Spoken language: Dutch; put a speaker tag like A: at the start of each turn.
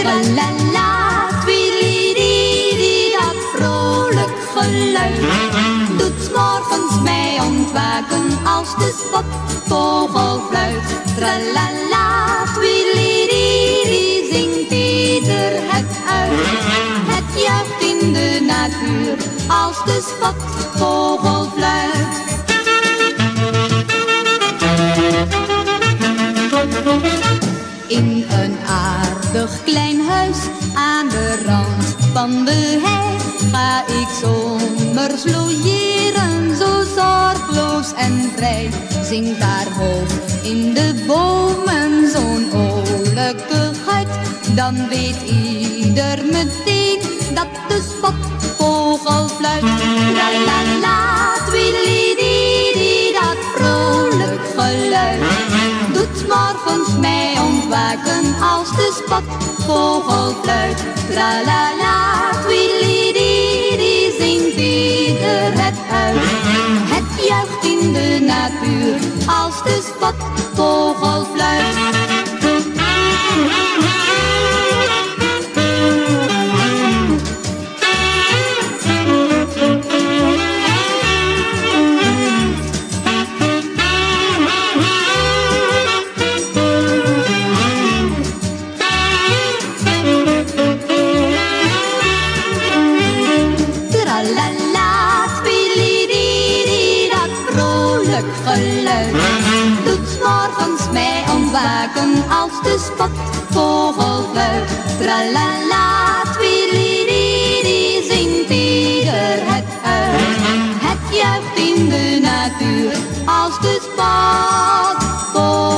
A: Tralala, twilididi, dat vrolijk geluid doet morgens mij ontwaken als de spotvogel fluit. Tralala, twilididi, zingt ieder het uit. Het juicht in de natuur als de spotvogel fluit. Van de ga ik zomers logeren, zo zorgloos en vrij. Zing daar hoog in de bomen zo'n olijkigheid, dan weet ieder meteen dat de spotvogel fluit. La la la, twilididi, dat vrolijk geluid doet morgens mij ontwaken als de spotvogel fluit. Tra la la, twilididi, zingt ieder het uit. Het juicht in de natuur als de spotvogel vrolijk geluid doet morgens mij ontwaken als de spotvogel fluit. Tralala, twilididi, zingt ieder het uit. Het juicht in de natuur als de spotvogel.